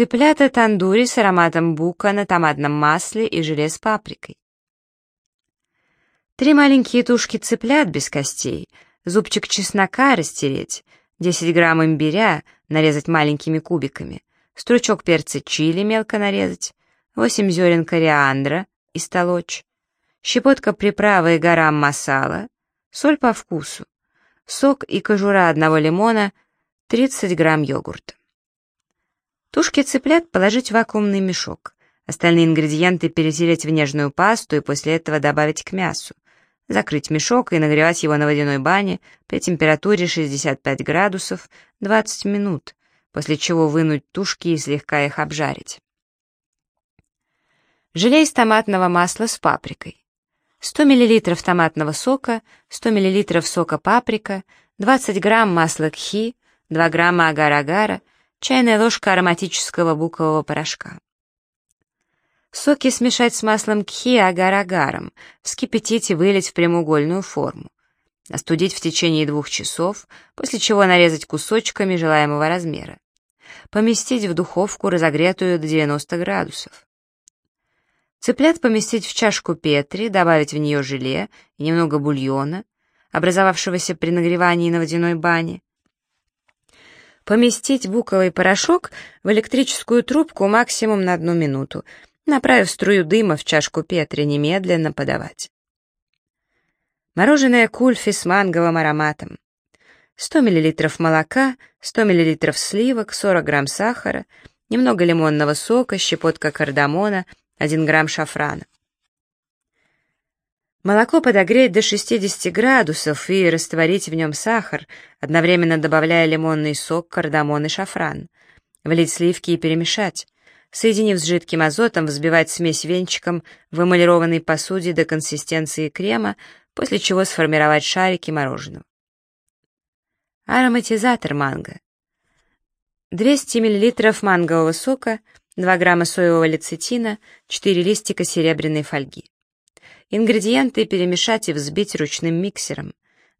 Цыплята тандури с ароматом бука на томатном масле и желе с паприкой. Три маленькие тушки цыплят без костей, зубчик чеснока растереть, 10 грамм имбиря нарезать маленькими кубиками, стручок перца чили мелко нарезать, 8 зерен кориандра истолочь, щепотка приправы и гарам масала, соль по вкусу, сок и кожура одного лимона, 30 грамм йогурта. Тушки цыплят положить в вакуумный мешок. Остальные ингредиенты перетереть в нежную пасту и после этого добавить к мясу. Закрыть мешок и нагревать его на водяной бане при температуре 65 градусов 20 минут, после чего вынуть тушки и слегка их обжарить. Желе из томатного масла с паприкой. 100 мл томатного сока, 100 мл сока паприка, 20 грамм масла кхи, 2 грамма агар-агара, чайная ложка ароматического букового порошка. Соки смешать с маслом кхи агар-агаром, вскипятить и вылить в прямоугольную форму. Остудить в течение двух часов, после чего нарезать кусочками желаемого размера. Поместить в духовку, разогретую до 90 градусов. Цыплят поместить в чашку Петри, добавить в нее желе и немного бульона, образовавшегося при нагревании на водяной бане, Поместить буковый порошок в электрическую трубку максимум на одну минуту, направив струю дыма в чашку Петри, немедленно подавать. Мороженое кульфи с манговым ароматом. 100 мл молока, 100 мл сливок, 40 грамм сахара, немного лимонного сока, щепотка кардамона, 1 грамм шафрана. Молоко подогреть до 60 градусов и растворить в нем сахар, одновременно добавляя лимонный сок, кардамон и шафран. Влить сливки и перемешать. Соединив с жидким азотом, взбивать смесь венчиком в эмалированной посуде до консистенции крема, после чего сформировать шарики мороженого. Ароматизатор манго. 200 мл мангового сока, 2 грамма соевого лецитина, 4 листика серебряной фольги. Ингредиенты перемешать и взбить ручным миксером.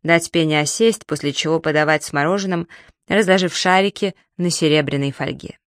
Дать пене осесть, после чего подавать с мороженым, разложив шарики на серебряной фольге.